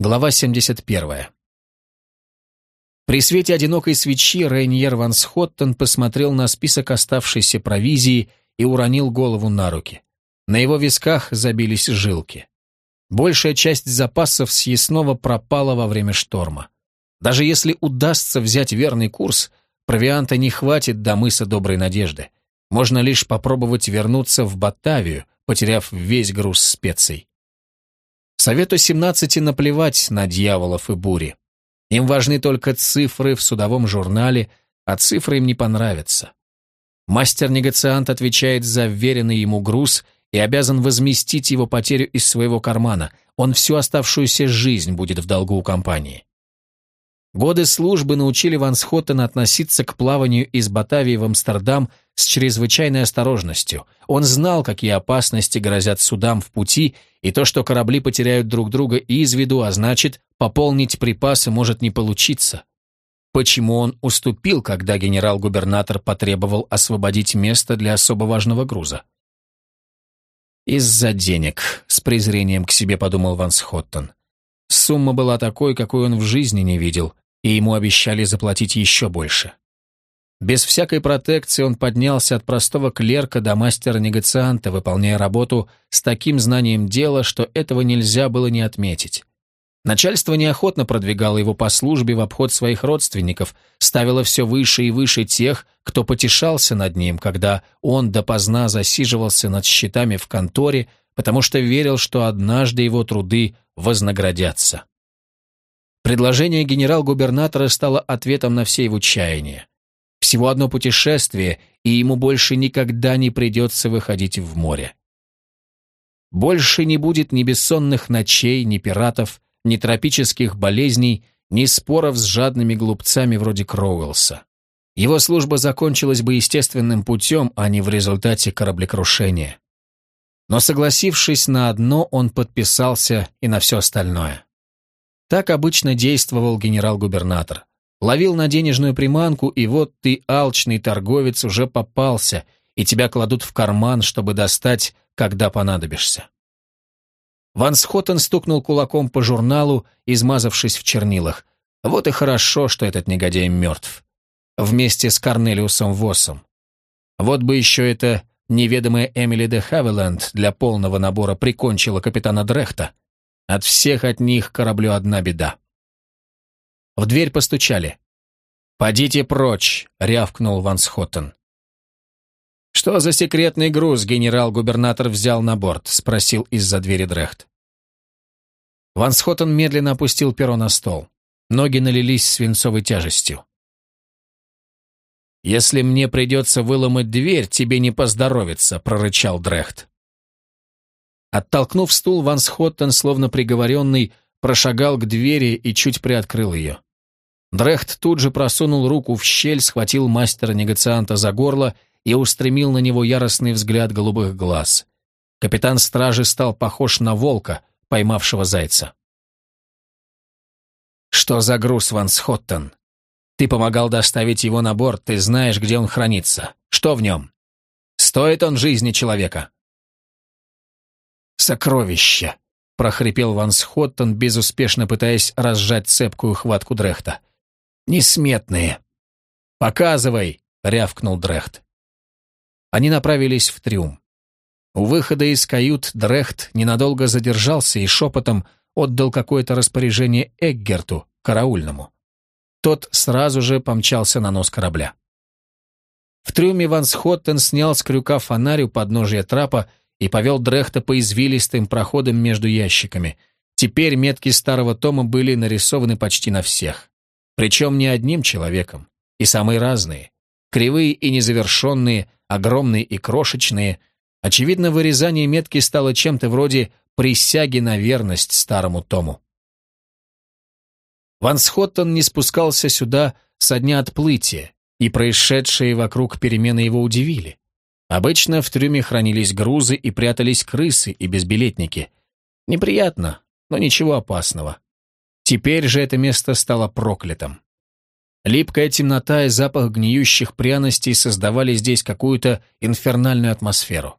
Глава 71. При свете одинокой свечи Рейньер Ван Схоттен посмотрел на список оставшейся провизии и уронил голову на руки. На его висках забились жилки. Большая часть запасов съестного пропала во время шторма. Даже если удастся взять верный курс, провианта не хватит до мыса Доброй Надежды. Можно лишь попробовать вернуться в Батавию, потеряв весь груз специй. Совету 17 наплевать на дьяволов и бури. Им важны только цифры в судовом журнале, а цифры им не понравятся. Мастер-негациант отвечает за вверенный ему груз и обязан возместить его потерю из своего кармана. Он всю оставшуюся жизнь будет в долгу у компании. Годы службы научили Ван Схоттена относиться к плаванию из Батавии в Амстердам с чрезвычайной осторожностью. Он знал, какие опасности грозят судам в пути, и то, что корабли потеряют друг друга из виду, а значит, пополнить припасы может не получиться. Почему он уступил, когда генерал-губернатор потребовал освободить место для особо важного груза? «Из-за денег», — с презрением к себе подумал Ван Схоттен. Сумма была такой, какой он в жизни не видел, и ему обещали заплатить еще больше. Без всякой протекции он поднялся от простого клерка до мастера-негацианта, выполняя работу с таким знанием дела, что этого нельзя было не отметить. Начальство неохотно продвигало его по службе в обход своих родственников, ставило все выше и выше тех, кто потешался над ним, когда он допоздна засиживался над счетами в конторе, потому что верил, что однажды его труды вознаградятся. Предложение генерал-губернатора стало ответом на все его чаяния. Всего одно путешествие, и ему больше никогда не придется выходить в море. Больше не будет ни бессонных ночей, ни пиратов, ни тропических болезней, ни споров с жадными глупцами вроде Кроуэлса. Его служба закончилась бы естественным путем, а не в результате кораблекрушения. Но согласившись на одно, он подписался и на все остальное. Так обычно действовал генерал-губернатор. Ловил на денежную приманку, и вот ты, алчный торговец, уже попался, и тебя кладут в карман, чтобы достать, когда понадобишься. Ван Схоттен стукнул кулаком по журналу, измазавшись в чернилах. Вот и хорошо, что этот негодяй мертв. Вместе с Корнелиусом Воссом. Вот бы еще эта неведомая Эмили де Хавиленд для полного набора прикончила капитана Дрехта. От всех от них кораблю одна беда. В дверь постучали. «Подите прочь!» — рявкнул Ван Схоттен. «Что за секретный груз генерал-губернатор взял на борт?» — спросил из-за двери Дрехт. Ван Схоттен медленно опустил перо на стол. Ноги налились свинцовой тяжестью. «Если мне придется выломать дверь, тебе не поздоровится», — прорычал Дрехт. Оттолкнув стул, Ван Схоттен, словно приговоренный, прошагал к двери и чуть приоткрыл ее. Дрехт тут же просунул руку в щель, схватил мастера-негацианта за горло и устремил на него яростный взгляд голубых глаз. Капитан стражи стал похож на волка, поймавшего зайца. «Что за груз, Ван Схоттен? Ты помогал доставить его на борт, ты знаешь, где он хранится. Что в нем? Стоит он жизни человека?» «Сокровище!» — прохрипел Ван Схоттен, безуспешно пытаясь разжать цепкую хватку Дрехта. «Несметные!» «Показывай!» — рявкнул Дрехт. Они направились в трюм. У выхода из кают Дрехт ненадолго задержался и шепотом отдал какое-то распоряжение Эггерту, караульному. Тот сразу же помчался на нос корабля. В трюме Ван Схоттен снял с крюка фонарь у подножия трапа и повел Дрехта по извилистым проходам между ящиками. Теперь метки старого тома были нарисованы почти на всех. Причем не одним человеком, и самые разные. Кривые и незавершенные, огромные и крошечные. Очевидно, вырезание метки стало чем-то вроде присяги на верность старому тому. Ван Схоттон не спускался сюда со дня отплытия, и происшедшие вокруг перемены его удивили. Обычно в трюме хранились грузы и прятались крысы и безбилетники. Неприятно, но ничего опасного. Теперь же это место стало проклятым. Липкая темнота и запах гниющих пряностей создавали здесь какую-то инфернальную атмосферу.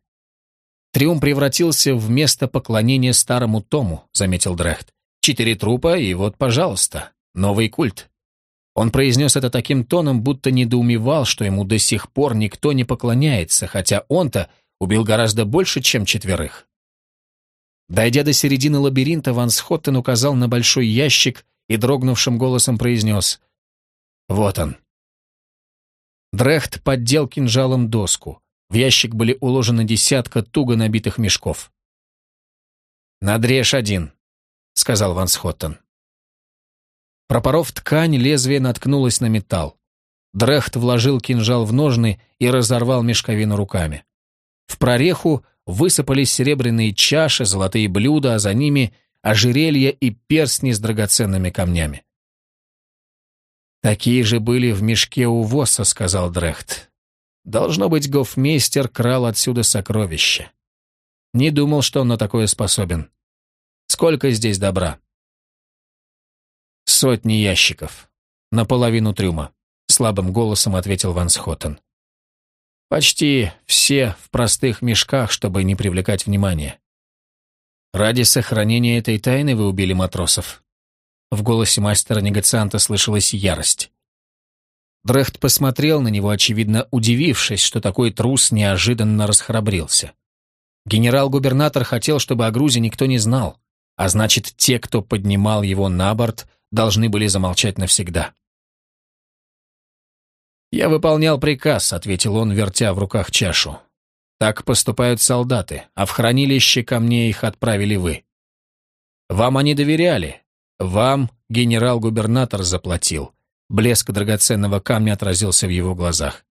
Триум превратился в место поклонения старому Тому, заметил Дрехт. четыре трупа, и вот, пожалуйста, новый культ. Он произнес это таким тоном, будто недоумевал, что ему до сих пор никто не поклоняется, хотя он-то убил гораздо больше, чем четверых. Дойдя до середины лабиринта, Ван Схоттен указал на большой ящик и дрогнувшим голосом произнес «Вот он». Дрехт поддел кинжалом доску. В ящик были уложены десятка туго набитых мешков. «Надрежь один», — сказал Ван Схоттен. Пропоров ткань, лезвие наткнулось на металл. Дрехт вложил кинжал в ножны и разорвал мешковину руками. В прореху высыпались серебряные чаши, золотые блюда, а за ними ожерелья и перстни с драгоценными камнями. «Такие же были в мешке у Восса», — сказал Дрехт. «Должно быть, гофмейстер крал отсюда сокровища. Не думал, что он на такое способен. Сколько здесь добра?» «Сотни ящиков. Наполовину трюма», — слабым голосом ответил Ван Схоттен. «Почти все в простых мешках, чтобы не привлекать внимания. Ради сохранения этой тайны вы убили матросов». В голосе мастера-негацианта слышалась ярость. Дрехт посмотрел на него, очевидно удивившись, что такой трус неожиданно расхрабрился. Генерал-губернатор хотел, чтобы о грузе никто не знал, а значит, те, кто поднимал его на борт, должны были замолчать навсегда. «Я выполнял приказ», — ответил он, вертя в руках чашу. «Так поступают солдаты, а в хранилище ко мне их отправили вы. Вам они доверяли. Вам генерал-губернатор заплатил». Блеск драгоценного камня отразился в его глазах.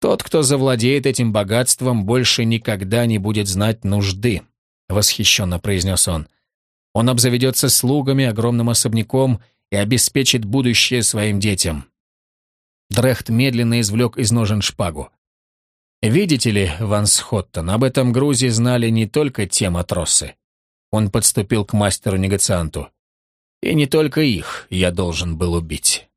«Тот, кто завладеет этим богатством, больше никогда не будет знать нужды», — восхищенно произнес он. Он обзаведется слугами, огромным особняком и обеспечит будущее своим детям. Дрехт медленно извлек из ножен шпагу. «Видите ли, Ван Схоттон, об этом грузе знали не только те матросы». Он подступил к мастеру-негацианту. «И не только их я должен был убить».